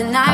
the night.